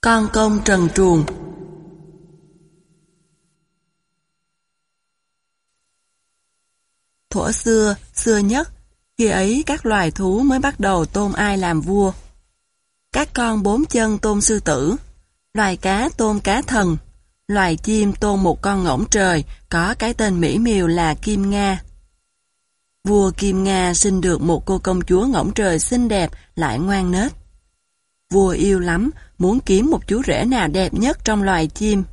Con công trần truồng Thuở xưa, xưa nhất, khi ấy các loài thú mới bắt đầu tôn ai làm vua. Các con bốn chân tôn sư tử, loài cá tôn cá thần, loài chim tôn một con ngỗng trời có cái tên mỹ miều là Kim Nga. Vua Kim Nga sinh được một cô công chúa ngỗng trời xinh đẹp lại ngoan nết. Vua yêu lắm, muốn kiếm một chú rể nào đẹp nhất trong loài chim.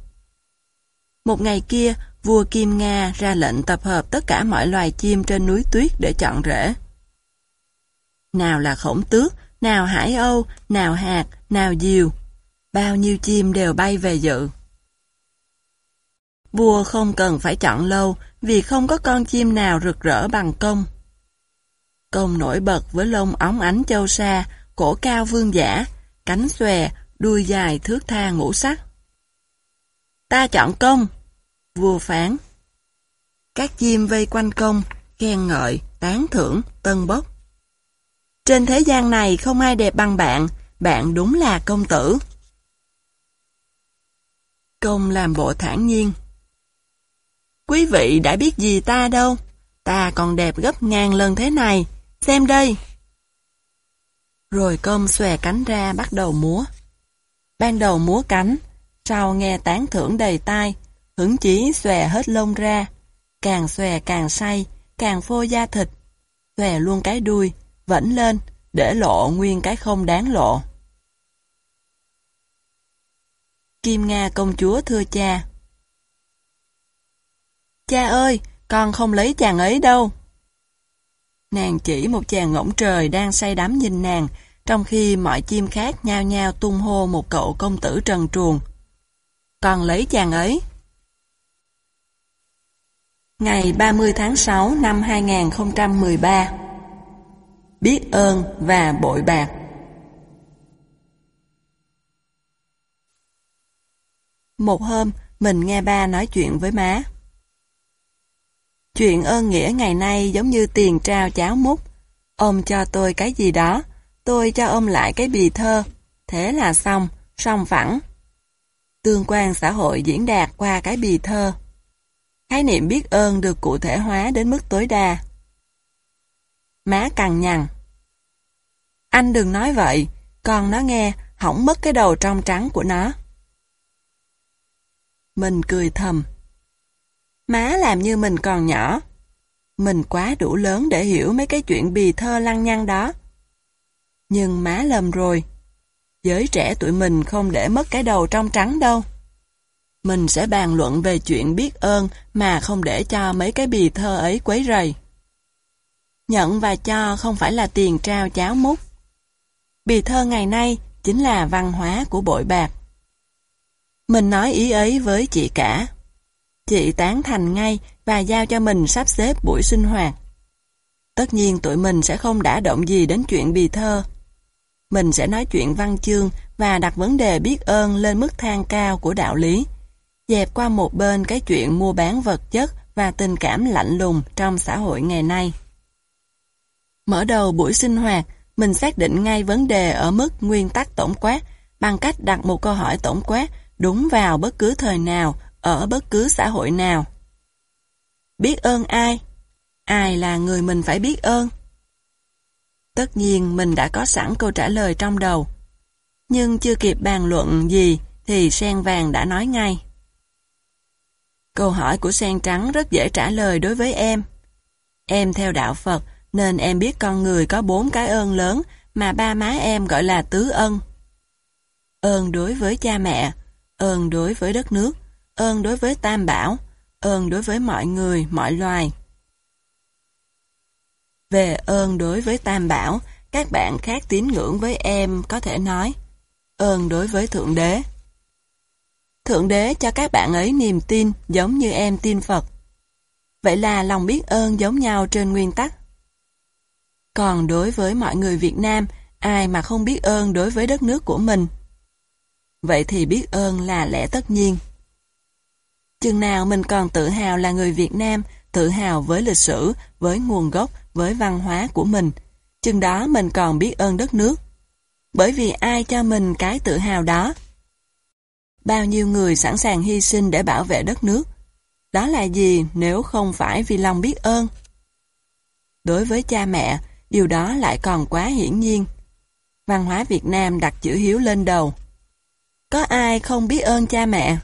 Một ngày kia, vua Kim Nga ra lệnh tập hợp tất cả mọi loài chim trên núi tuyết để chọn rể. Nào là khổng tước, nào hải âu, nào hạt, nào diều. Bao nhiêu chim đều bay về dự. Vua không cần phải chọn lâu vì không có con chim nào rực rỡ bằng công. Công nổi bật với lông óng ánh châu sa, cổ cao vương giả, cánh xòe, đuôi dài thước tha ngũ sắc. Ta chọn công, vua phán. Các chim vây quanh công, khen ngợi, tán thưởng, tân bốc. Trên thế gian này không ai đẹp bằng bạn, bạn đúng là công tử. Công làm bộ thản nhiên. Quý vị đã biết gì ta đâu, ta còn đẹp gấp ngàn lần thế này, xem đây. Rồi công xòe cánh ra bắt đầu múa. Ban đầu múa cánh, sau nghe tán thưởng đầy tai, hứng chí xòe hết lông ra, càng xòe càng say, càng phô da thịt, xòe luôn cái đuôi, vẫn lên, để lộ nguyên cái không đáng lộ. Kim Nga công chúa thưa cha. Cha ơi, con không lấy chàng ấy đâu. Nàng chỉ một chàng ngỗng trời đang say đắm nhìn nàng, trong khi mọi chim khác nhao nhao tung hô một cậu công tử trần truồng. Còn lấy chàng ấy. Ngày 30 tháng 6 năm 2013 Biết ơn và bội bạc Một hôm, mình nghe ba nói chuyện với má. Chuyện ơn nghĩa ngày nay giống như tiền trao cháo múc. Ông cho tôi cái gì đó, tôi cho ông lại cái bì thơ. Thế là xong, xong phẳng. Tương quan xã hội diễn đạt qua cái bì thơ. Khái niệm biết ơn được cụ thể hóa đến mức tối đa. Má cằn nhằn. Anh đừng nói vậy, con nó nghe, hỏng mất cái đầu trong trắng của nó. Mình cười thầm. Má làm như mình còn nhỏ. Mình quá đủ lớn để hiểu mấy cái chuyện bì thơ lăng nhăng đó. Nhưng má lầm rồi. Giới trẻ tụi mình không để mất cái đầu trong trắng đâu. Mình sẽ bàn luận về chuyện biết ơn mà không để cho mấy cái bì thơ ấy quấy rầy. Nhận và cho không phải là tiền trao cháo múc. Bì thơ ngày nay chính là văn hóa của bội bạc. Mình nói ý ấy với chị cả. Chị tán thành ngay và giao cho mình sắp xếp buổi sinh hoạt. Tất nhiên tụi mình sẽ không đả động gì đến chuyện bì thơ. Mình sẽ nói chuyện văn chương và đặt vấn đề biết ơn lên mức thang cao của đạo lý. Dẹp qua một bên cái chuyện mua bán vật chất và tình cảm lạnh lùng trong xã hội ngày nay. Mở đầu buổi sinh hoạt, mình xác định ngay vấn đề ở mức nguyên tắc tổng quát bằng cách đặt một câu hỏi tổng quát đúng vào bất cứ thời nào, ở bất cứ xã hội nào. Biết ơn ai? Ai là người mình phải biết ơn? Tất nhiên mình đã có sẵn câu trả lời trong đầu. Nhưng chưa kịp bàn luận gì thì sen vàng đã nói ngay. Câu hỏi của sen trắng rất dễ trả lời đối với em. Em theo đạo Phật nên em biết con người có bốn cái ơn lớn mà ba má em gọi là tứ ân. Ơn đối với cha mẹ, ơn đối với đất nước, ơn đối với tam bảo, ơn đối với mọi người, mọi loài. Về ơn đối với tam bảo, các bạn khác tín ngưỡng với em có thể nói ơn đối với Thượng Đế. Thượng Đế cho các bạn ấy niềm tin giống như em tin Phật. Vậy là lòng biết ơn giống nhau trên nguyên tắc. Còn đối với mọi người Việt Nam, ai mà không biết ơn đối với đất nước của mình? Vậy thì biết ơn là lẽ tất nhiên. Chừng nào mình còn tự hào là người Việt Nam, tự hào với lịch sử, với nguồn gốc, với văn hóa của mình, chừng đó mình còn biết ơn đất nước. Bởi vì ai cho mình cái tự hào đó? Bao nhiêu người sẵn sàng hy sinh để bảo vệ đất nước. Đó là gì nếu không phải vì lòng biết ơn? Đối với cha mẹ, điều đó lại còn quá hiển nhiên. Văn hóa Việt Nam đặt chữ hiếu lên đầu. Có ai không biết ơn cha mẹ?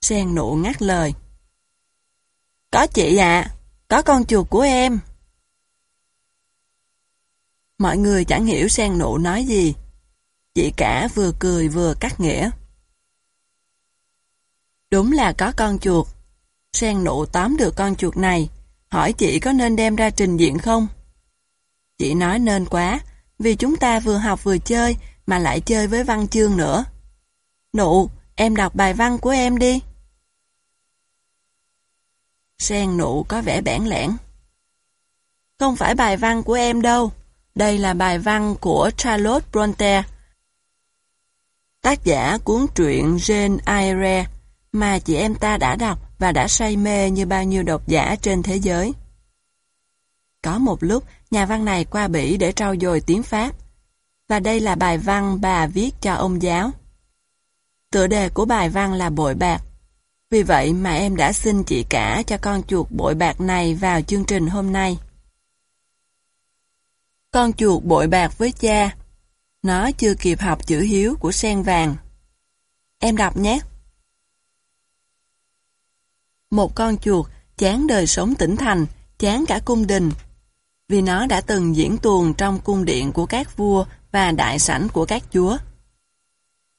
Sen nụ ngắt lời. Có chị ạ, có con chuột của em. Mọi người chẳng hiểu sen nụ nói gì. Chị cả vừa cười vừa cắt nghĩa. Đúng là có con chuột. Sen nụ tóm được con chuột này, hỏi chị có nên đem ra trình diện không? Chị nói nên quá, vì chúng ta vừa học vừa chơi, mà lại chơi với văn chương nữa. Nụ, em đọc bài văn của em đi. Sen nụ có vẻ bẽn lẽn. Không phải bài văn của em đâu. Đây là bài văn của Charlotte Bronte. Tác giả cuốn truyện Jane Eyre mà chị em ta đã đọc và đã say mê như bao nhiêu độc giả trên thế giới. Có một lúc, nhà văn này qua Bỉ để trau dồi tiếng Pháp. Và đây là bài văn bà viết cho ông giáo. Tựa đề của bài văn là bội bạc. Vì vậy mà em đã xin chị cả cho con chuột bội bạc này vào chương trình hôm nay. Con chuột bội bạc với cha. Nó chưa kịp học chữ hiếu của sen vàng. Em đọc nhé. Một con chuột chán đời sống tỉnh thành, chán cả cung đình. Vì nó đã từng diễn tuồng trong cung điện của các vua và đại sảnh của các chúa.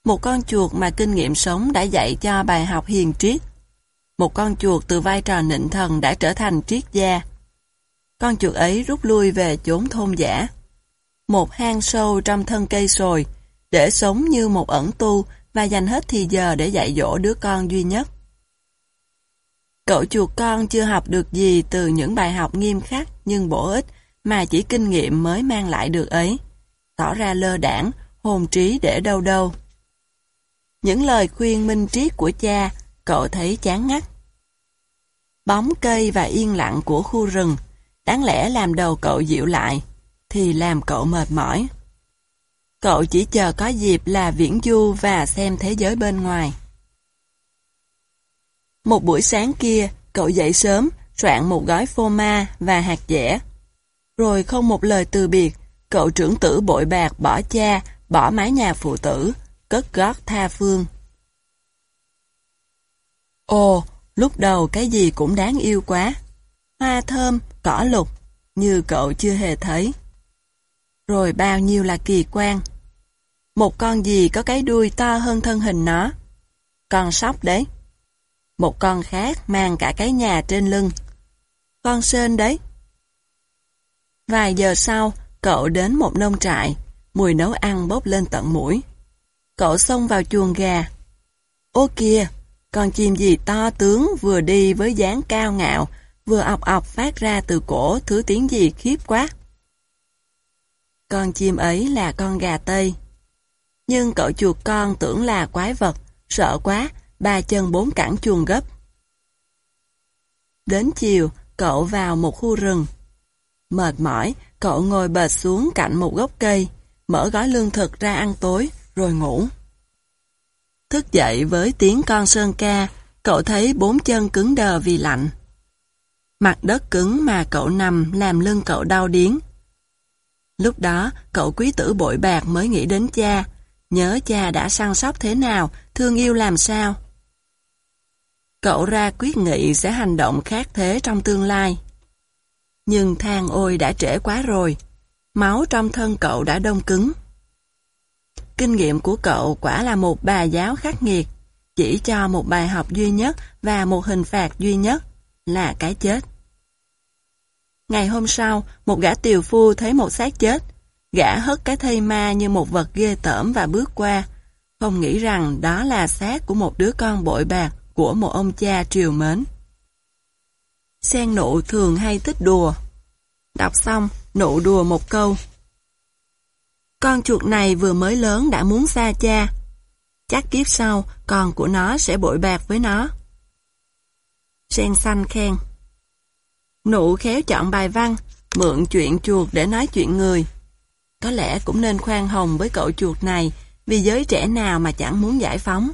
Một con chuột mà kinh nghiệm sống đã dạy cho bài học hiền triết. Một con chuột từ vai trò nịnh thần đã trở thành triết gia. Con chuột ấy rút lui về chốn thôn giả. Một hang sâu trong thân cây sồi, để sống như một ẩn tu và dành hết thì giờ để dạy dỗ đứa con duy nhất. Cậu chuột con chưa học được gì từ những bài học nghiêm khắc nhưng bổ ích mà chỉ kinh nghiệm mới mang lại được ấy. Tỏ ra lơ đảng, hồn trí để đâu đâu. Những lời khuyên minh triết của cha, cậu thấy chán ngắt. Bóng cây và yên lặng của khu rừng, đáng lẽ làm đầu cậu dịu lại, thì làm cậu mệt mỏi. Cậu chỉ chờ có dịp là viễn du và xem thế giới bên ngoài. Một buổi sáng kia, cậu dậy sớm, soạn một gói phô ma và hạt dẻ. Rồi không một lời từ biệt, cậu trưởng tử bội bạc bỏ cha, bỏ mái nhà phụ tử, cất gót tha phương. Ồ, lúc đầu cái gì cũng đáng yêu quá. Hoa thơm, cỏ lục, như cậu chưa hề thấy. Rồi bao nhiêu là kỳ quan. Một con gì có cái đuôi to hơn thân hình nó. Con sóc đấy. Một con khác mang cả cái nhà trên lưng. Con sên đấy. Vài giờ sau, cậu đến một nông trại, mùi nấu ăn bốc lên tận mũi. Cậu xông vào chuồng gà. Ô kìa, con chim gì to tướng vừa đi với dáng cao ngạo, vừa ọc ọc phát ra từ cổ thứ tiếng gì khiếp quá. Con chim ấy là con gà Tây. Nhưng cậu chuột con tưởng là quái vật, sợ quá, ba chân bốn cẳng chuồng gấp. Đến chiều, cậu vào một khu rừng. Mệt mỏi, cậu ngồi bệt xuống cạnh một gốc cây, mở gói lương thực ra ăn tối, rồi ngủ. Thức dậy với tiếng con sơn ca, cậu thấy bốn chân cứng đờ vì lạnh. Mặt đất cứng mà cậu nằm làm lưng cậu đau điếng. Lúc đó, cậu quý tử bội bạc mới nghĩ đến cha, nhớ cha đã săn sóc thế nào, thương yêu làm sao. Cậu ra quyết nghị sẽ hành động khác thế trong tương lai. Nhưng than ôi đã trễ quá rồi, máu trong thân cậu đã đông cứng. Kinh nghiệm của cậu quả là một bà giáo khắc nghiệt, chỉ cho một bài học duy nhất và một hình phạt duy nhất, là cái chết. Ngày hôm sau, một gã tiều phu thấy một xác chết. Gã hất cái thây ma như một vật ghê tởm và bước qua, không nghĩ rằng đó là xác của một đứa con bội bạc của một ông cha triều mến. Sen nụ thường hay thích đùa. Đọc xong, nụ đùa một câu. Con chuột này vừa mới lớn đã muốn xa cha. Chắc kiếp sau, con của nó sẽ bội bạc với nó. Sen xanh khen. Nụ khéo chọn bài văn, mượn chuyện chuột để nói chuyện người. Có lẽ cũng nên khoan hồng với cậu chuột này vì giới trẻ nào mà chẳng muốn giải phóng.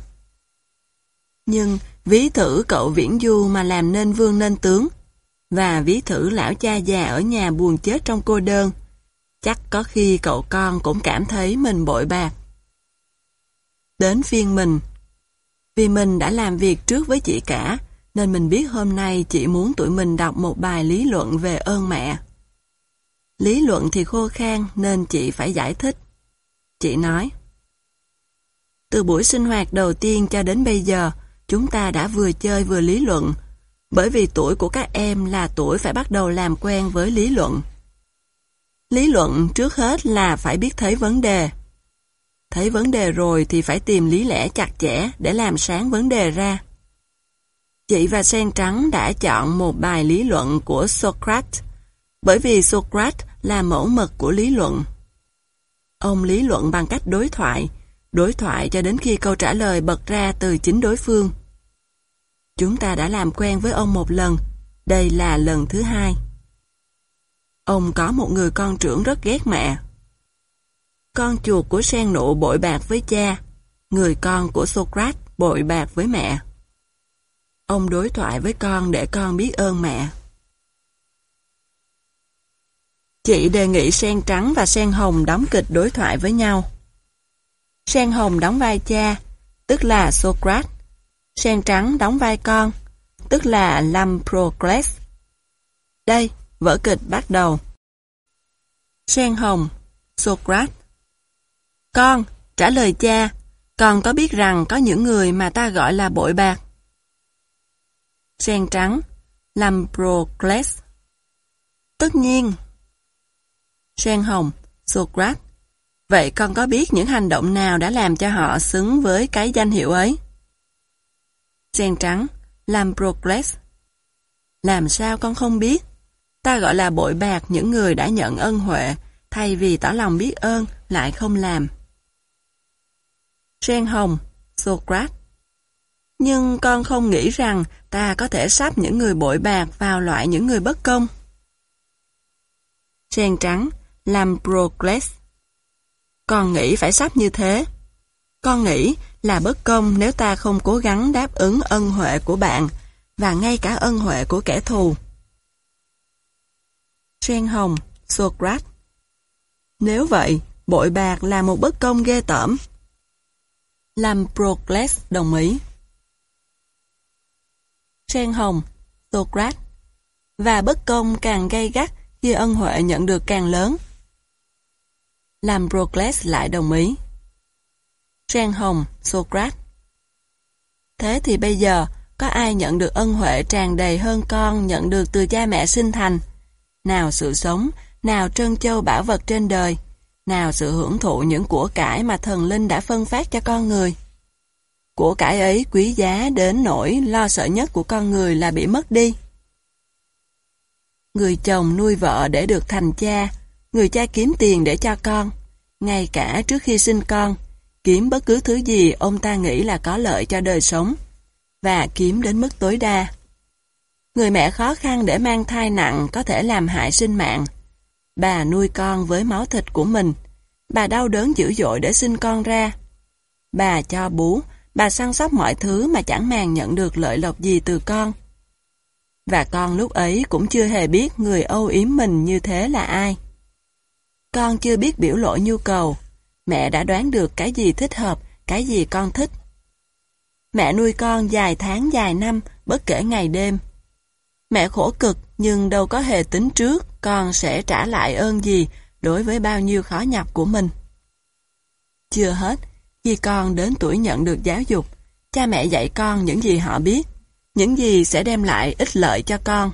Nhưng ví thử cậu viễn du mà làm nên vương nên tướng, và ví thử lão cha già ở nhà buồn chết trong cô đơn, chắc có khi cậu con cũng cảm thấy mình bội bạc. Đến phiên mình, vì mình đã làm việc trước với chị cả, nên mình biết hôm nay chị muốn tụi mình đọc một bài lý luận về ơn mẹ. Lý luận thì khô khan nên chị phải giải thích. Chị nói, Từ buổi sinh hoạt đầu tiên cho đến bây giờ, chúng ta đã vừa chơi vừa lý luận, bởi vì tuổi của các em là tuổi phải bắt đầu làm quen với lý luận. Lý luận trước hết là phải biết thấy vấn đề. Thấy vấn đề rồi thì phải tìm lý lẽ chặt chẽ để làm sáng vấn đề ra. Chị và Sen Trắng đã chọn một bài lý luận của Socrates, bởi vì Socrates là mẫu mực của lý luận. Ông lý luận bằng cách đối thoại, đối thoại cho đến khi câu trả lời bật ra từ chính đối phương. Chúng ta đã làm quen với ông một lần, đây là lần thứ hai. Ông có một người con trưởng rất ghét mẹ. Con chuột của sen nụ bội bạc với cha, người con của Socrates bội bạc với mẹ. Ông đối thoại với con để con biết ơn mẹ. Chị đề nghị sen trắng và sen hồng đóng kịch đối thoại với nhau. Sen hồng đóng vai cha, tức là Socrates. Sen trắng đóng vai con, tức là Lamprocles. Đây, vở kịch bắt đầu. Sen hồng, Socrates. Con, trả lời cha, con có biết rằng có những người mà ta gọi là bội bạc? Sen trắng, Lamprocles. Tất nhiên. Sen hồng, Socrates. Vậy con có biết những hành động nào đã làm cho họ xứng với cái danh hiệu ấy? Sen trắng, Lamprocles. Làm sao con không biết? Ta gọi là bội bạc những người đã nhận ân huệ, thay vì tỏ lòng biết ơn, lại không làm. Sen hồng, Socrates. Nhưng con không nghĩ rằng ta có thể sắp những người bội bạc vào loại những người bất công. Sen trắng, Lamprocles. Con nghĩ phải sắp như thế. Con nghĩ là bất công nếu ta không cố gắng đáp ứng ân huệ của bạn và ngay cả ân huệ của kẻ thù. Sen hồng, Socrates. Nếu vậy, bội bạc là một bất công ghê tởm. Procles đồng ý. Sen hồng, Socrates. Và bất công càng gay gắt khi ân huệ nhận được càng lớn. Làm Procles lại đồng ý. Sen hồng, Socrates. Thế thì bây giờ, có ai nhận được ân huệ tràn đầy hơn con nhận được từ cha mẹ sinh thành? Nào sự sống, nào trân châu bảo vật trên đời, nào sự hưởng thụ những của cải mà thần linh đã phân phát cho con người. Của cải ấy quý giá đến nỗi lo sợ nhất của con người là bị mất đi. Người chồng nuôi vợ để được thành cha, người cha kiếm tiền để cho con, ngay cả trước khi sinh con, kiếm bất cứ thứ gì ông ta nghĩ là có lợi cho đời sống, và kiếm đến mức tối đa. Người mẹ khó khăn để mang thai nặng có thể làm hại sinh mạng. Bà nuôi con với máu thịt của mình, bà đau đớn dữ dội để sinh con ra. Bà cho bú, bà săn sóc mọi thứ mà chẳng màng nhận được lợi lộc gì từ con. Và con lúc ấy cũng chưa hề biết người âu yếm mình như thế là ai. Con chưa biết biểu lộ nhu cầu, mẹ đã đoán được cái gì thích hợp, cái gì con thích. Mẹ nuôi con dài tháng dài năm, bất kể ngày đêm. Mẹ khổ cực nhưng đâu có hề tính trước con sẽ trả lại ơn gì đối với bao nhiêu khó nhọc của mình. Chưa hết, khi con đến tuổi nhận được giáo dục, cha mẹ dạy con những gì họ biết, những gì sẽ đem lại ích lợi cho con.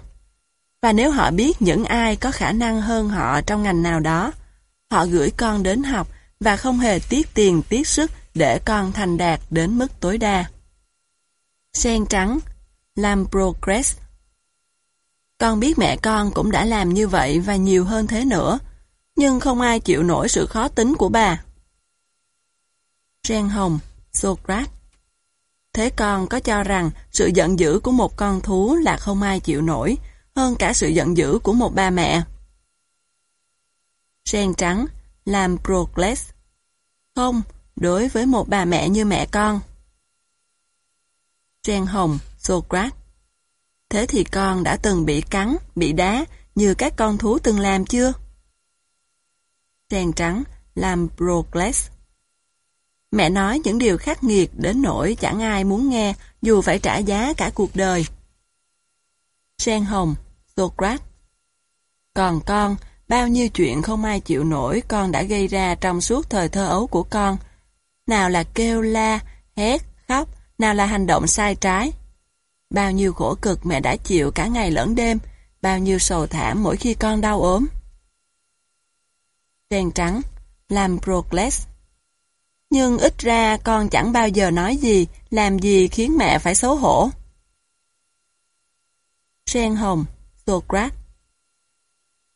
Và nếu họ biết những ai có khả năng hơn họ trong ngành nào đó, họ gửi con đến học và không hề tiếc tiền tiếc sức để con thành đạt đến mức tối đa. Sen trắng, làm progress. Con biết mẹ con cũng đã làm như vậy và nhiều hơn thế nữa, nhưng không ai chịu nổi sự khó tính của bà. Sen hồng, Socrates. Thế con có cho rằng sự giận dữ của một con thú là không ai chịu nổi, hơn cả sự giận dữ của một ba mẹ? Sen trắng, làm Procles. Không, đối với một bà mẹ như mẹ con. Trang Hồng, Socrates Thế thì con đã từng bị cắn, bị đá như các con thú từng làm chưa? sen Trắng, làm Procles Mẹ nói những điều khắc nghiệt đến nỗi chẳng ai muốn nghe dù phải trả giá cả cuộc đời. Sen Hồng, Socrates Còn con, bao nhiêu chuyện không ai chịu nổi con đã gây ra trong suốt thời thơ ấu của con. Nào là kêu la, hét, khóc, nào là hành động sai trái. Bao nhiêu khổ cực mẹ đã chịu cả ngày lẫn đêm, bao nhiêu sầu thảm mỗi khi con đau ốm. Đen trắng, làm Procles Nhưng ít ra con chẳng bao giờ nói gì, làm gì khiến mẹ phải xấu hổ. Sen hồng, Socrates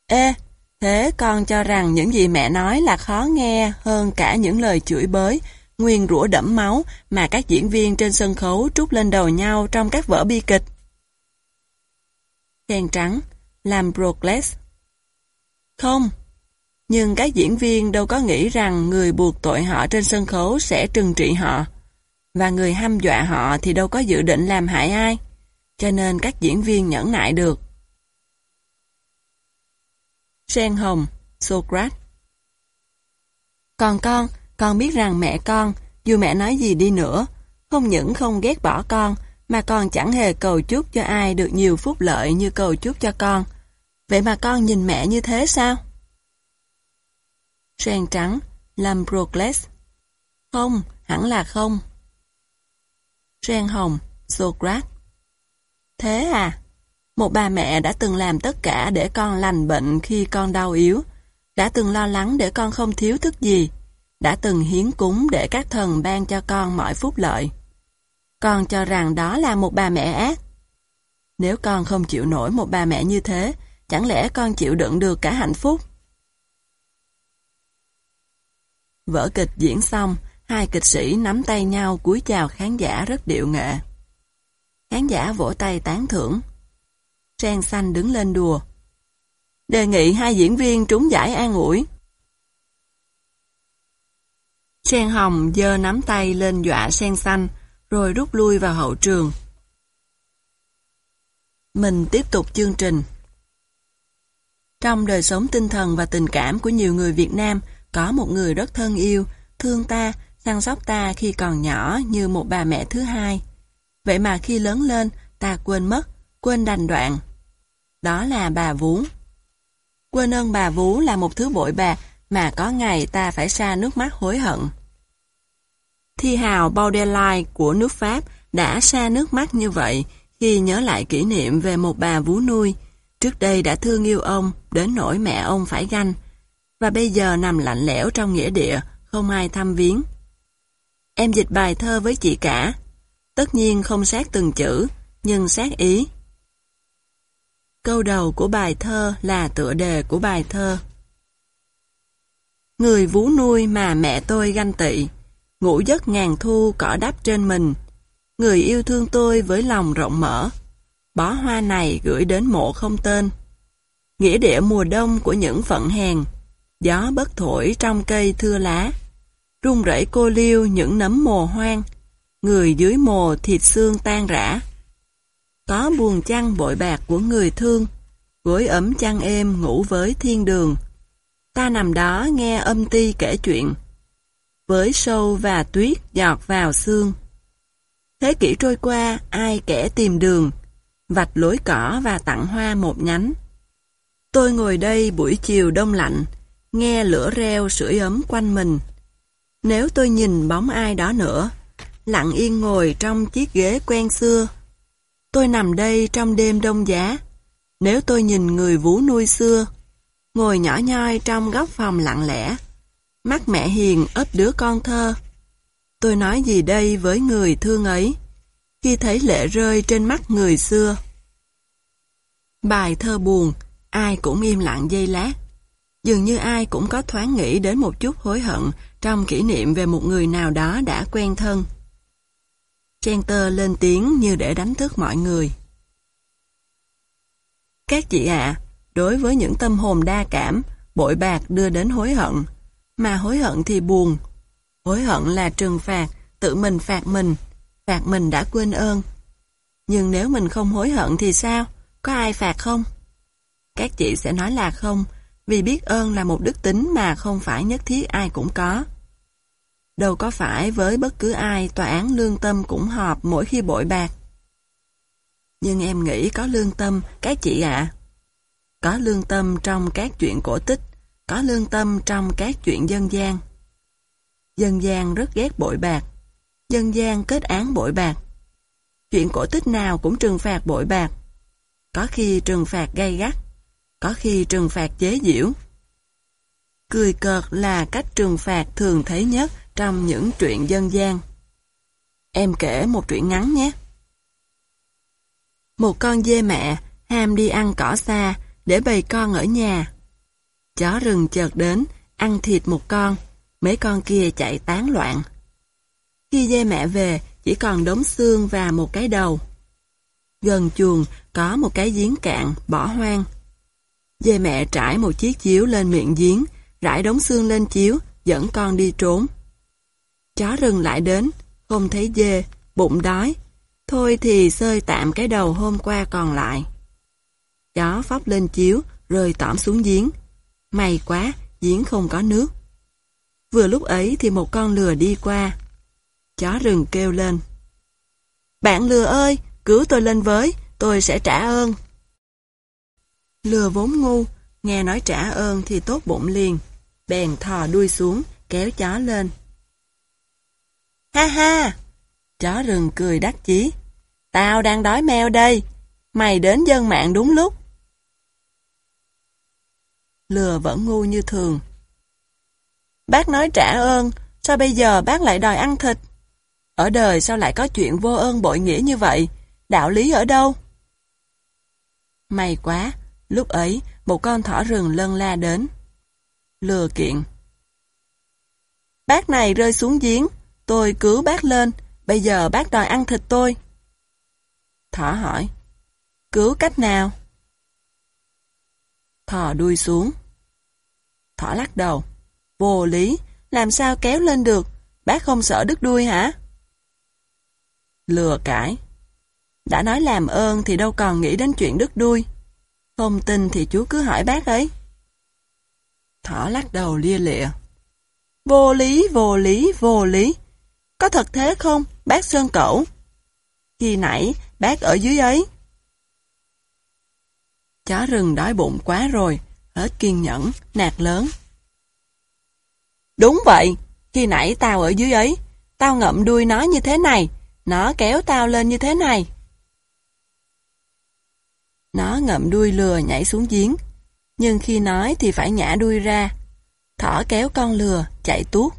Ê, thế con cho rằng những gì mẹ nói là khó nghe hơn cả những lời chửi bới, nguyên rủa đẫm máu mà các diễn viên trên sân khấu trút lên đầu nhau trong các vở bi kịch. Đen trắng, làm Procles Không, nhưng các diễn viên đâu có nghĩ rằng người buộc tội họ trên sân khấu sẽ trừng trị họ. Và người hăm dọa họ thì đâu có dự định làm hại ai. Cho nên các diễn viên nhẫn nại được. Sen Hồng, Socrates Còn con, con biết rằng mẹ con, dù mẹ nói gì đi nữa, không những không ghét bỏ con, mà còn chẳng hề cầu chúc cho ai được nhiều phúc lợi như cầu chúc cho con. Vậy mà con nhìn mẹ như thế sao? Sen trắng, làm Procles. Không, hẳn là không. Sen hồng, Socrates. Thế à? Một bà mẹ đã từng làm tất cả để con lành bệnh khi con đau yếu, đã từng lo lắng để con không thiếu thức gì, đã từng hiến cúng để các thần ban cho con mọi phúc lợi. Con cho rằng đó là một bà mẹ ác. Nếu con không chịu nổi một bà mẹ như thế, chẳng lẽ con chịu đựng được cả hạnh phúc? Vở kịch diễn xong, hai kịch sĩ nắm tay nhau cúi chào khán giả rất điệu nghệ. Khán giả vỗ tay tán thưởng. Trang xanh đứng lên đùa. Đề nghị hai diễn viên trúng giải an ủi. Sen hồng dơ nắm tay lên dọa sen xanh, rồi rút lui vào hậu trường. Mình tiếp tục chương trình. Trong đời sống tinh thần và tình cảm của nhiều người Việt Nam, có một người rất thân yêu, thương ta, săn sóc ta khi còn nhỏ như một bà mẹ thứ hai. Vậy mà khi lớn lên, ta quên mất, quên đành đoạn. Đó là bà Vú. Quên ơn bà Vú là một thứ bội bạc mà có ngày ta phải xa nước mắt hối hận. Thi hào Baudelaire của nước Pháp đã xa nước mắt như vậy khi nhớ lại kỷ niệm về một bà vú nuôi, trước đây đã thương yêu ông đến nỗi mẹ ông phải ganh, và bây giờ nằm lạnh lẽo trong nghĩa địa, không ai thăm viếng. Em dịch bài thơ với chị cả, tất nhiên không sát từng chữ, nhưng sát ý. Câu đầu của bài thơ là tựa đề của bài thơ. Người vú nuôi mà mẹ tôi ganh tị, ngủ giấc ngàn thu cỏ đắp trên mình. Người yêu thương tôi với lòng rộng mở, bó hoa này gửi đến mộ không tên. Nghĩa địa mùa đông của những phận hèn, gió bất thổi trong cây thưa lá, rung rẩy cô liêu những nấm mồ hoang, người dưới mồ thịt xương tan rã. Có buồn chăn bội bạc của người thương, gối ấm chăn êm ngủ với thiên đường. Ta nằm đó nghe âm ti kể chuyện, với sâu và tuyết giọt vào xương. Thế kỷ trôi qua, ai kẻ tìm đường, vạch lối cỏ và tặng hoa một nhánh. Tôi ngồi đây buổi chiều đông lạnh, nghe lửa reo sưởi ấm quanh mình. Nếu tôi nhìn bóng ai đó nữa, lặng yên ngồi trong chiếc ghế quen xưa, tôi nằm đây trong đêm đông giá. Nếu tôi nhìn người vú nuôi xưa, ngồi nhỏ nhoi trong góc phòng lặng lẽ, mắt mẹ hiền ấp đứa con thơ. Tôi nói gì đây với người thương ấy, khi thấy lệ rơi trên mắt người xưa. Bài thơ buồn, ai cũng im lặng dây lát. Dường như ai cũng có thoáng nghĩ đến một chút hối hận trong kỷ niệm về một người nào đó đã quen thân. Center lên tiếng như để đánh thức mọi người. Các chị ạ, đối với những tâm hồn đa cảm, bội bạc đưa đến hối hận, mà hối hận thì buồn. Hối hận là trừng phạt, tự mình phạt mình, phạt mình đã quên ơn. Nhưng nếu mình không hối hận thì sao? Có ai phạt không? Các chị sẽ nói là không, vì biết ơn là một đức tính mà không phải nhất thiết ai cũng có. Đâu có phải với bất cứ ai tòa án lương tâm cũng họp mỗi khi bội bạc. Nhưng em nghĩ có lương tâm, các chị ạ. Có lương tâm trong các chuyện cổ tích, có lương tâm trong các chuyện dân gian. Dân gian rất ghét bội bạc. Dân gian kết án bội bạc. Chuyện cổ tích nào cũng trừng phạt bội bạc. Có khi trừng phạt gay gắt, có khi trừng phạt chế giễu. Cười cợt là cách trừng phạt thường thấy nhất trong những chuyện dân gian. Em kể một chuyện ngắn nhé. Một con dê mẹ ham đi ăn cỏ xa để bầy con ở nhà. Chó rừng chợt đến, ăn thịt một con, mấy con kia chạy tán loạn. Khi dê mẹ về, chỉ còn đống xương và một cái đầu. Gần chuồng có một cái giếng cạn, bỏ hoang. Dê mẹ trải một chiếc chiếu lên miệng giếng, rải đống xương lên chiếu, dẫn con đi trốn. Chó rừng lại đến, không thấy dê, bụng đói. Thôi thì sơi tạm cái đầu hôm qua còn lại. Chó phóc lên chiếu, rơi tỏm xuống giếng. May quá, giếng không có nước. Vừa lúc ấy thì một con lừa đi qua. Chó rừng kêu lên. Bạn lừa ơi, cứu tôi lên với, tôi sẽ trả ơn. Lừa vốn ngu, nghe nói trả ơn thì tốt bụng liền. Bèn thò đuôi xuống, kéo chó lên. Ha ha! Chó rừng cười đắc chí. Tao đang đói meo đây. Mày đến dân mạng đúng lúc. Lừa vẫn ngu như thường. Bác nói trả ơn, sao bây giờ bác lại đòi ăn thịt? Ở đời sao lại có chuyện vô ơn bội nghĩa như vậy? Đạo lý ở đâu? May quá, lúc ấy một con thỏ rừng lân la đến. Lừa kiện. Bác này rơi xuống giếng, tôi cứu bác lên, bây giờ bác đòi ăn thịt tôi. Thỏ hỏi. Cứu cách nào? Thò đuôi xuống. Thỏ lắc đầu. Vô lý, làm sao kéo lên được? Bác không sợ đứt đuôi hả? Lừa cãi. Đã nói làm ơn thì đâu còn nghĩ đến chuyện đứt đuôi. Không tin thì chú cứ hỏi bác ấy. Thỏ lắc đầu lia lịa. Vô lý, vô lý, vô lý. Có thật thế không, bác Sơn Cẩu? Khi nãy, bác ở dưới ấy. Chó rừng đói bụng quá rồi, hết kiên nhẫn, nạt lớn. Đúng vậy, khi nãy tao ở dưới ấy, tao ngậm đuôi nó như thế này, nó kéo tao lên như thế này. Nó ngậm đuôi lừa nhảy xuống giếng, nhưng khi nói thì phải nhả đuôi ra. Thỏ kéo con lừa, chạy tuốt.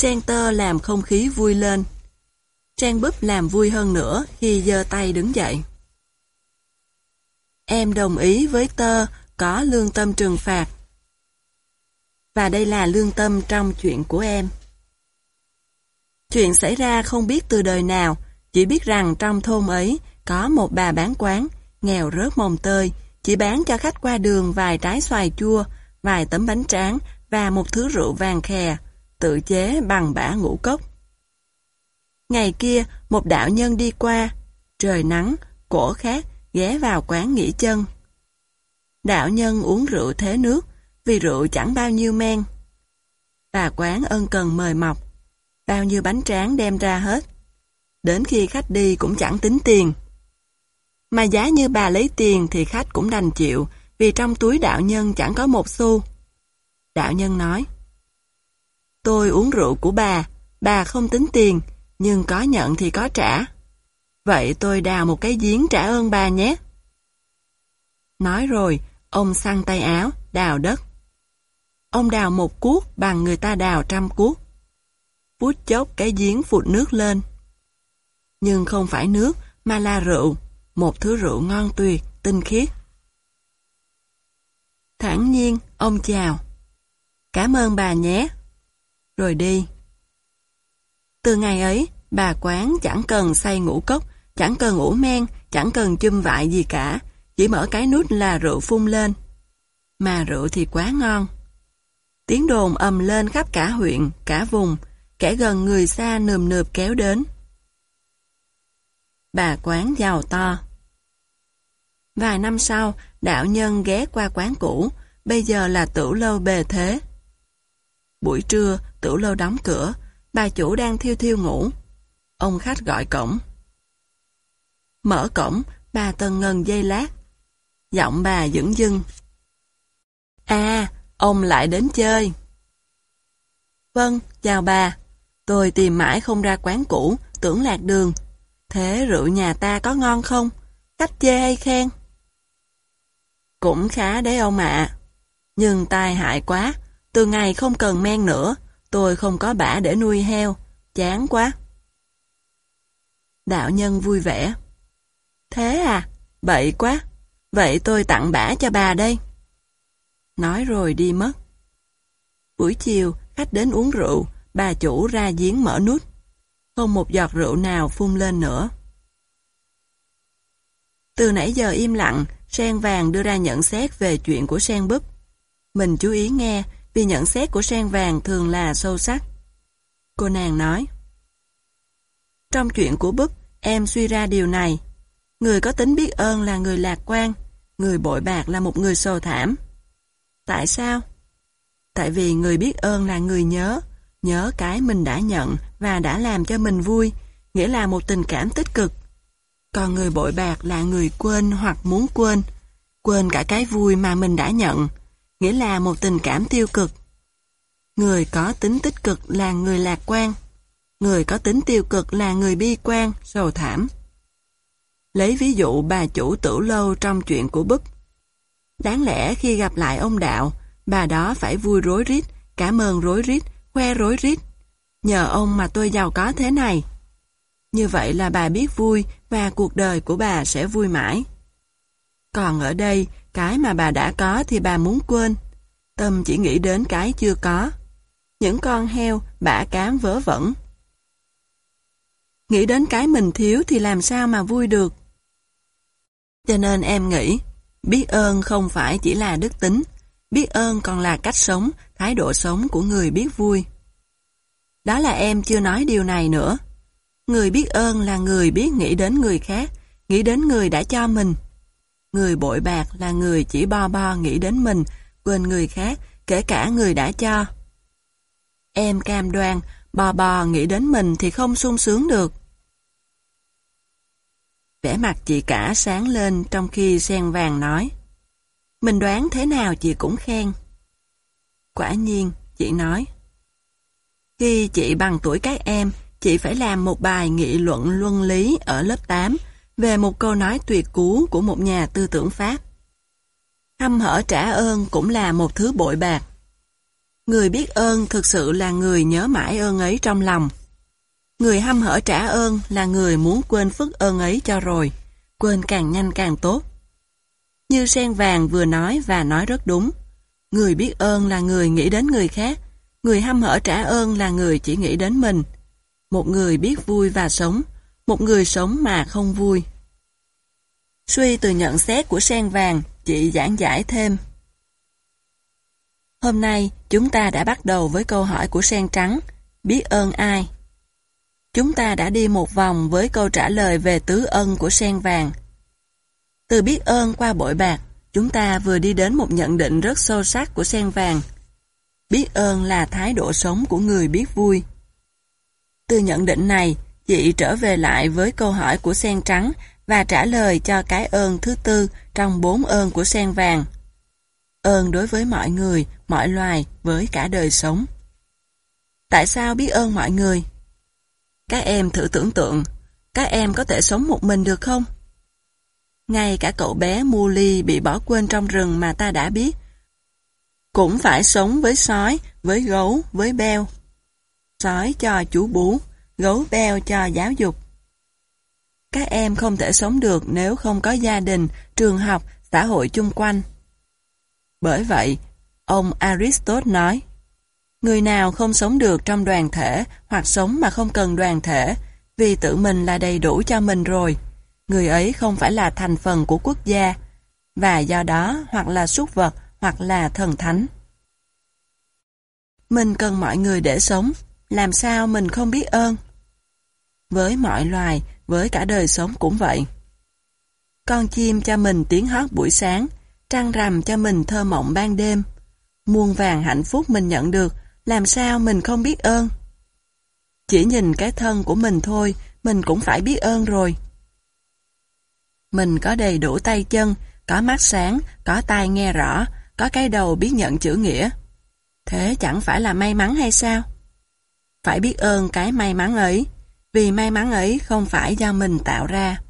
center làm không khí vui lên. Trang búp làm vui hơn nữa khi giơ tay đứng dậy. Em đồng ý với tơ có lương tâm trừng phạt. Và đây là lương tâm trong chuyện của em. Chuyện xảy ra không biết từ đời nào, chỉ biết rằng trong thôn ấy có một bà bán quán, nghèo rớt mồng tơi, chỉ bán cho khách qua đường vài trái xoài chua, vài tấm bánh tráng và một thứ rượu vàng khè, tự chế bằng bã ngũ cốc. Ngày kia, một đạo nhân đi qua, trời nắng, cổ khát, ghé vào quán nghỉ chân. Đạo nhân uống rượu thế nước, vì rượu chẳng bao nhiêu men. Bà quán ân cần mời mọc, bao nhiêu bánh tráng đem ra hết. Đến khi khách đi cũng chẳng tính tiền. Mà giá như bà lấy tiền thì khách cũng đành chịu, vì trong túi đạo nhân chẳng có một xu. Đạo nhân nói, Tôi uống rượu của bà, bà không tính tiền, nhưng có nhận thì có trả. Vậy tôi đào một cái giếng trả ơn bà nhé. Nói rồi, ông săn tay áo, đào đất. Ông đào một cuốc bằng người ta đào trăm cuốc. Phút chốc cái giếng phụt nước lên. Nhưng không phải nước, mà là rượu, một thứ rượu ngon tuyệt, tinh khiết. Thẳng nhiên, ông chào. Cảm ơn bà nhé. Rồi đi. Từ ngày ấy, bà quán chẳng cần xay ngũ cốc, chẳng cần ủ men, chẳng cần chum vại gì cả, chỉ mở cái nút là rượu phun lên. Mà rượu thì quá ngon. Tiếng đồn ầm lên khắp cả huyện, cả vùng, kẻ gần người xa nườm nượp kéo đến. Bà quán giàu to Vài năm sau, đạo nhân ghé qua quán cũ, bây giờ là tửu lâu bề thế. Buổi trưa, tửu lâu đóng cửa, bà chủ đang thiêu thiêu ngủ. Ông khách gọi cổng. Mở cổng, bà tần ngần dây lát. Giọng bà dững dưng. À, ông lại đến chơi. Vâng, chào bà. Tôi tìm mãi không ra quán cũ, tưởng lạc đường. Thế rượu nhà ta có ngon không? Cách chê hay khen? Cũng khá đấy ông ạ. Nhưng tai hại quá, từ ngày không cần men nữa, tôi không có bả để nuôi heo, chán quá. Đạo nhân vui vẻ. Thế à, bậy quá, vậy tôi tặng bả cho bà đây. Nói rồi đi mất. Buổi chiều, khách đến uống rượu, bà chủ ra giếng mở nút. Không một giọt rượu nào phun lên nữa. Từ nãy giờ im lặng, Sen vàng đưa ra nhận xét về chuyện của sen búp. Mình chú ý nghe, vì nhận xét của sen vàng thường là sâu sắc. Cô nàng nói, Trong chuyện của bức em suy ra điều này. Người có tính biết ơn là người lạc quan, người bội bạc là một người sầu thảm. Tại sao? Tại vì người biết ơn là người nhớ, nhớ cái mình đã nhận và đã làm cho mình vui, nghĩa là một tình cảm tích cực. Còn người bội bạc là người quên hoặc muốn quên, quên cả cái vui mà mình đã nhận, nghĩa là một tình cảm tiêu cực. Người có tính tích cực là người lạc quan, người có tính tiêu cực là người bi quan, sầu thảm. Lấy ví dụ bà chủ tử lâu trong chuyện của búp. Đáng lẽ khi gặp lại ông Đạo, bà đó phải vui rối rít, cảm ơn rối rít, khoe rối rít. Nhờ ông mà tôi giàu có thế này. Như vậy là bà biết vui và cuộc đời của bà sẽ vui mãi. Còn ở đây, cái mà bà đã có thì bà muốn quên. Tâm chỉ nghĩ đến cái chưa có. Những con heo, bả cám vớ vẩn. Nghĩ đến cái mình thiếu thì làm sao mà vui được. Cho nên em nghĩ, biết ơn không phải chỉ là đức tính, biết ơn còn là cách sống, thái độ sống của người biết vui. Đó là em chưa nói điều này nữa. Người biết ơn là người biết nghĩ đến người khác, nghĩ đến người đã cho mình. Người bội bạc là người chỉ bo bo nghĩ đến mình, quên người khác, kể cả người đã cho. Em cam đoan, bo bo nghĩ đến mình thì không sung sướng được. Vẻ mặt chị cả sáng lên trong khi sen vàng nói. Mình đoán thế nào chị cũng khen. Quả nhiên, chị nói. Khi chị bằng tuổi các em, chị phải làm một bài nghị luận luân lý ở lớp 8 về một câu nói tuyệt cú của một nhà tư tưởng Pháp. Hăm hở trả ơn cũng là một thứ bội bạc. Người biết ơn thực sự là người nhớ mãi ơn ấy trong lòng. Người hăm hở trả ơn là người muốn quên phức ơn ấy cho rồi, quên càng nhanh càng tốt. Như sen vàng vừa nói và nói rất đúng. Người biết ơn là người nghĩ đến người khác, người hăm hở trả ơn là người chỉ nghĩ đến mình. Một người biết vui và sống, một người sống mà không vui. Suy từ nhận xét của sen vàng, chị giảng giải thêm. Hôm nay, chúng ta đã bắt đầu với câu hỏi của sen trắng, biết ơn ai? Chúng ta đã đi một vòng với câu trả lời về tứ ân của sen vàng. Từ biết ơn qua bội bạc, chúng ta vừa đi đến một nhận định rất sâu sắc của sen vàng. Biết ơn là thái độ sống của người biết vui. Từ nhận định này, chị trở về lại với câu hỏi của sen trắng và trả lời cho cái ơn thứ tư trong bốn ơn của sen vàng. Ơn đối với mọi người, mọi loài, với cả đời sống. Tại sao biết ơn mọi người? Các em thử tưởng tượng, các em có thể sống một mình được không? Ngay cả cậu bé Muli bị bỏ quên trong rừng mà ta đã biết, cũng phải sống với sói, với gấu, với beo. Sói cho chú bú, gấu beo cho giáo dục. Các em không thể sống được nếu không có gia đình, trường học, xã hội chung quanh. Bởi vậy, ông Aristotle nói, Người nào không sống được trong đoàn thể hoặc sống mà không cần đoàn thể vì tự mình là đầy đủ cho mình rồi, người ấy không phải là thành phần của quốc gia và do đó hoặc là súc vật hoặc là thần thánh. Mình cần mọi người để sống, làm sao mình không biết ơn? Với mọi loài, với cả đời sống cũng vậy. Con chim cho mình tiếng hót buổi sáng, trăng rằm cho mình thơ mộng ban đêm. Muôn vàng hạnh phúc mình nhận được, làm sao mình không biết ơn? Chỉ nhìn cái thân của mình thôi, mình cũng phải biết ơn rồi. Mình có đầy đủ tay chân, có mắt sáng, có tai nghe rõ, có cái đầu biết nhận chữ nghĩa. Thế chẳng phải là may mắn hay sao? Phải biết ơn cái may mắn ấy, vì may mắn ấy không phải do mình tạo ra.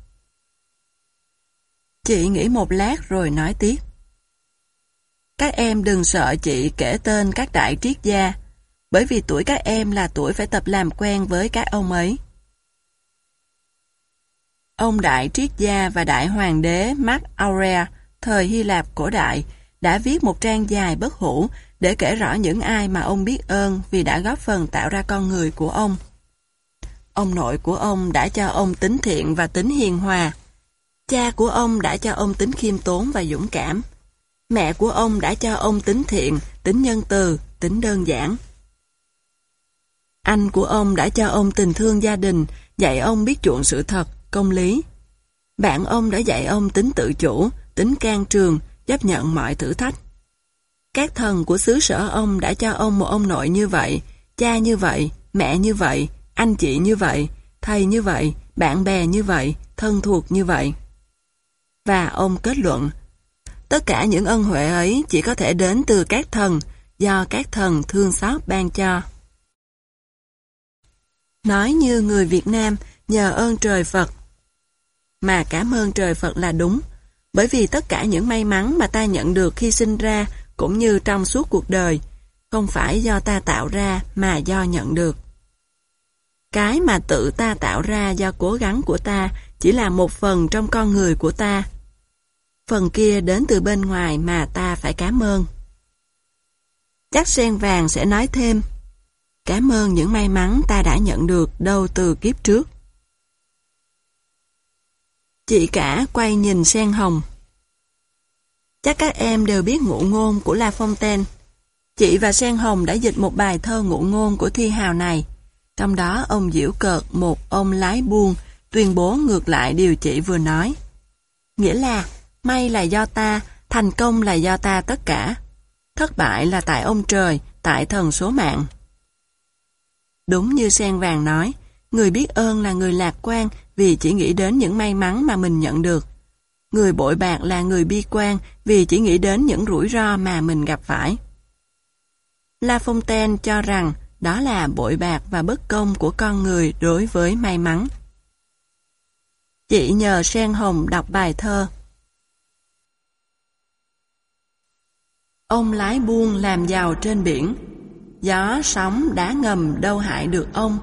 Chị nghĩ một lát rồi nói tiếp. Các em đừng sợ chị kể tên các đại triết gia, bởi vì tuổi các em là tuổi phải tập làm quen với các ông ấy. Ông đại triết gia và đại hoàng đế Mark Aurel, thời Hy Lạp cổ đại, đã viết một trang dài bất hủ để kể rõ những ai mà ông biết ơn vì đã góp phần tạo ra con người của ông. Ông nội của ông đã cho ông tính thiện và tính hiền hòa. Cha của ông đã cho ông tính khiêm tốn và dũng cảm. Mẹ của ông đã cho ông tính thiện, tính nhân từ, tính đơn giản. Anh của ông đã cho ông tình thương gia đình, dạy ông biết chuộng sự thật, công lý. Bạn ông đã dạy ông tính tự chủ, tính can trường, chấp nhận mọi thử thách. Các thần của xứ sở ông đã cho ông một ông nội như vậy, cha như vậy, mẹ như vậy, anh chị như vậy, thầy như vậy, bạn bè như vậy, thân thuộc như vậy. Và ông kết luận, tất cả những ân huệ ấy chỉ có thể đến từ các thần, do các thần thương xót ban cho. Nói như người Việt Nam, nhờ ơn trời Phật. Mà cảm ơn trời Phật là đúng, bởi vì tất cả những may mắn mà ta nhận được khi sinh ra cũng như trong suốt cuộc đời, không phải do ta tạo ra mà do nhận được. Cái mà tự ta tạo ra do cố gắng của ta chỉ là một phần trong con người của ta. Phần kia đến từ bên ngoài mà ta phải cảm ơn. Chắc sen vàng sẽ nói thêm, Cảm ơn những may mắn ta đã nhận được đâu từ kiếp trước. Chị cả quay nhìn sen hồng. Chắc các em đều biết ngụ ngôn của La Fontaine. Chị và Sen Hồng đã dịch một bài thơ ngụ ngôn của thi hào này. Trong đó ông diễu cợt một ông lái buôn tuyên bố ngược lại điều chị vừa nói. Nghĩa là, may là do ta, thành công là do ta tất cả. Thất bại là tại ông trời, tại thần số mạng. Đúng như sen vàng nói, người biết ơn là người lạc quan vì chỉ nghĩ đến những may mắn mà mình nhận được. Người bội bạc là người bi quan vì chỉ nghĩ đến những rủi ro mà mình gặp phải. La Fontaine cho rằng đó là bội bạc và bất công của con người đối với may mắn. Chị nhờ Sen Hồng đọc bài thơ. Ông lái buôn làm giàu trên biển, gió sóng đá ngầm đâu hại được ông.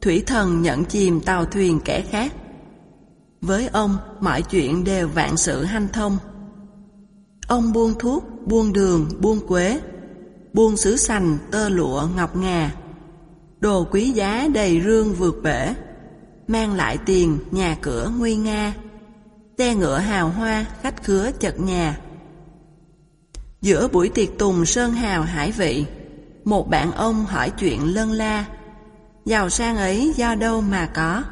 Thủy thần nhận chìm tàu thuyền kẻ khác. Với ông, mọi chuyện đều vạn sự hanh thông. Ông buôn thuốc, buôn đường, buôn quế, buôn sứ sành, tơ lụa, ngọc ngà. Đồ quý giá đầy rương vượt bể, mang lại tiền, nhà cửa nguy nga. Xe ngựa hào hoa, khách khứa chật nhà. Giữa buổi tiệc tùng sơn hào hải vị, một bạn ông hỏi chuyện lân la. Giàu sang ấy do đâu mà có?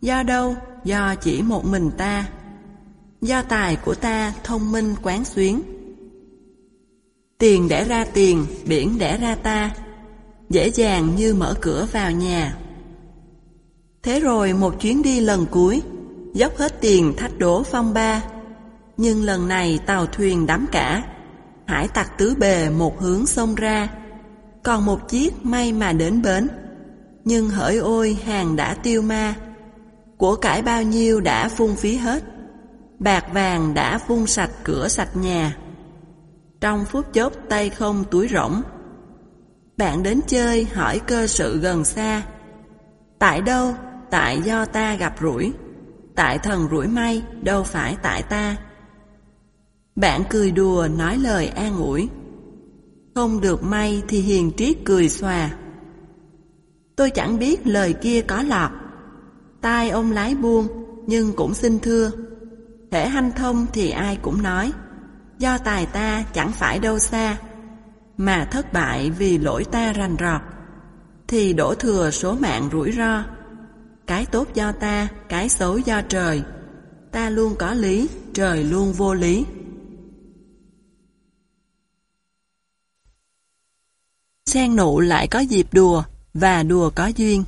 Do đâu do chỉ một mình ta Do tài của ta thông minh quán xuyến Tiền đẻ ra tiền, biển đẻ ra ta. Dễ dàng như mở cửa vào nhà. Thế rồi một chuyến đi lần cuối Dốc hết tiền thách đổ phong ba. Nhưng lần này tàu thuyền đắm cả Hải tặc tứ bề một hướng sông ra. Còn một chiếc may mà đến bến Nhưng hỡi ôi hàng đã tiêu ma. Của cải bao nhiêu đã phung phí hết Bạc vàng đã phun sạch cửa sạch nhà. Trong phút chốc tay không túi rỗng. Bạn đến chơi hỏi cơ sự gần xa. Tại đâu? Tại do ta gặp rủi. Tại thần rủi may đâu phải tại ta. Bạn cười đùa nói lời an ủi. Không được may thì hiền triết cười xòa. Tôi chẳng biết lời kia có lọt. Tai ông lái buông, nhưng cũng xin thưa. Thể hanh thông thì ai cũng nói, do tài ta chẳng phải đâu xa. mà thất bại vì lỗi ta rành rọt, thì đổ thừa số mạng rủi ro. Cái tốt do ta, cái xấu do trời. Ta luôn có lý, trời luôn vô lý. Sen nụ lại có dịp đùa, và đùa có duyên.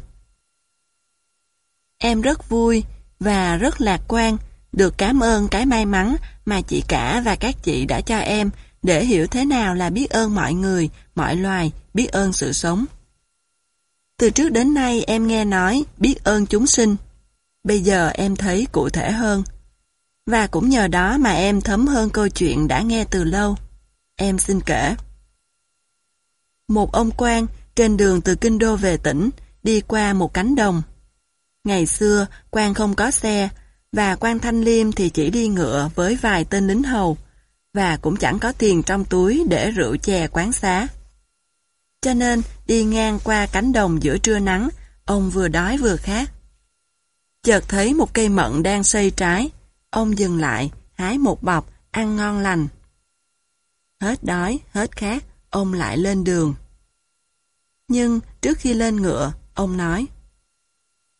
Em rất vui và rất lạc quan được cảm ơn cái may mắn mà chị cả và các chị đã cho em để hiểu thế nào là biết ơn mọi người, mọi loài, biết ơn sự sống. Từ trước đến nay em nghe nói biết ơn chúng sinh. Bây giờ em thấy cụ thể hơn. Và cũng nhờ đó mà em thấm hơn câu chuyện đã nghe từ lâu. Em xin kể. Một ông quan trên đường từ Kinh Đô về tỉnh, đi qua một cánh đồng. Ngày xưa, quan không có xe, và quan Thanh Liêm thì chỉ đi ngựa với vài tên lính hầu, và cũng chẳng có tiền trong túi để rượu chè quán xá. Cho nên, đi ngang qua cánh đồng giữa trưa nắng, ông vừa đói vừa khát. Chợt thấy một cây mận đang xây trái, ông dừng lại, hái một bọc, ăn ngon lành. Hết đói, hết khát, ông lại lên đường. Nhưng trước khi lên ngựa, ông nói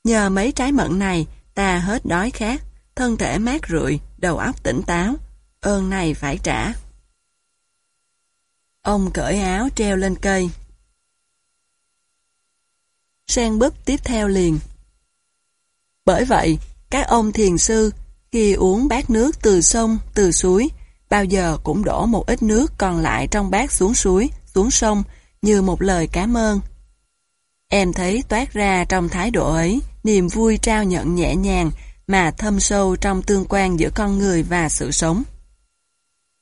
Nhờ mấy trái mận này, ta hết đói khát, thân thể mát rượi, đầu óc tỉnh táo, ơn này phải trả. Ông cởi áo treo lên cây. Sen búp tiếp theo liền. Bởi vậy, các ông thiền sư khi uống bát nước từ sông, từ suối, bao giờ cũng đổ một ít nước còn lại trong bát xuống suối, xuống sông, như một lời cảm ơn. Em thấy toát ra trong thái độ ấy niềm vui trao nhận nhẹ nhàng mà thâm sâu trong tương quan giữa con người và sự sống.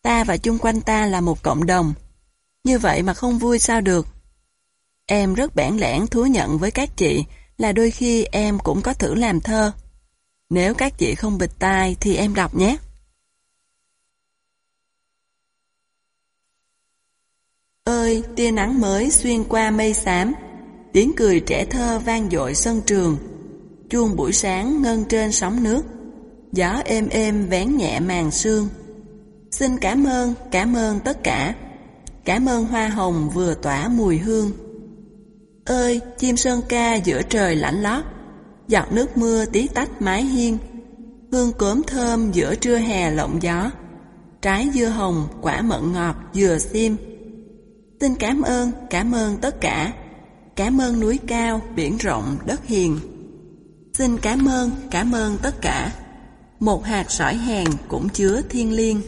Ta và chung quanh ta là một cộng đồng. Như vậy mà không vui sao được? Em rất bản lẽn thú nhận với các chị là đôi khi em cũng có thử làm thơ. Nếu các chị không bịt tai thì em đọc nhé. Ơi, tia nắng mới xuyên qua mây xám, tiếng cười trẻ thơ vang dội sân trường, chuông buổi sáng ngân trên sóng nước, gió êm êm vén nhẹ màn sương. Xin cảm ơn, cảm ơn tất cả, cảm ơn hoa hồng vừa tỏa mùi hương. Ơi, chim sơn ca giữa trời lạnh lót, giọt nước mưa tí tách mái hiên, hương cốm thơm giữa trưa hè lộng gió, trái dưa hồng, quả mận ngọt, dừa xiêm, Xin cảm ơn, cảm ơn tất cả. Cảm ơn núi cao, biển rộng, đất hiền. Xin cảm ơn, cảm ơn tất cả. Một hạt sỏi hèn cũng chứa thiên liêng.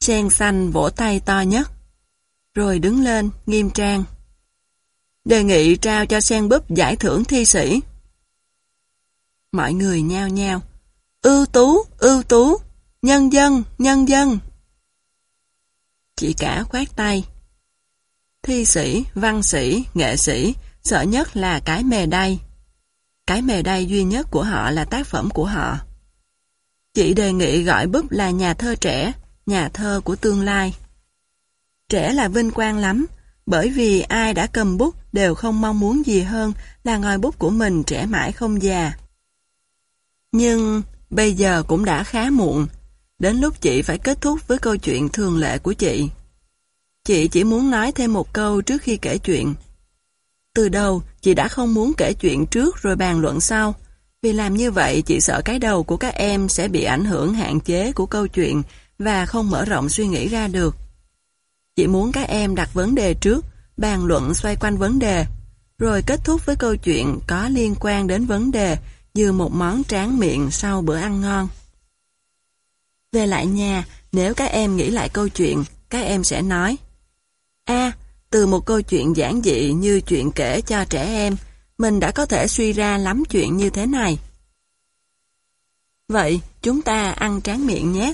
Sen xanh vỗ tay to nhất. Rồi đứng lên, nghiêm trang. Đề nghị trao cho sen búp giải thưởng thi sĩ. Mọi người nhao nhao. Ưu tú, ưu tú, nhân dân, nhân dân. Chị cả khoát tay. Thi sĩ, văn sĩ, nghệ sĩ, sợ nhất là cái mề đay. Cái mề đay duy nhất của họ là tác phẩm của họ. Chị đề nghị gọi búp là nhà thơ trẻ, nhà thơ của tương lai. Trẻ là vinh quang lắm, bởi vì ai đã cầm bút đều không mong muốn gì hơn là ngòi bút của mình trẻ mãi không già. Nhưng bây giờ cũng đã khá muộn, Đến lúc chị phải kết thúc với câu chuyện thường lệ của chị. Chị chỉ muốn nói thêm một câu trước khi kể chuyện. Từ đầu, chị đã không muốn kể chuyện trước rồi bàn luận sau. Vì làm như vậy, chị sợ cái đầu của các em sẽ bị ảnh hưởng hạn chế của câu chuyện và không mở rộng suy nghĩ ra được. Chị muốn các em đặt vấn đề trước, bàn luận xoay quanh vấn đề, rồi kết thúc với câu chuyện có liên quan đến vấn đề như một món tráng miệng sau bữa ăn ngon. Về lại nhà, nếu các em nghĩ lại câu chuyện, các em sẽ nói A. từ một câu chuyện giản dị như chuyện kể cho trẻ em, mình đã có thể suy ra lắm chuyện như thế này. Vậy, chúng ta ăn tráng miệng nhé.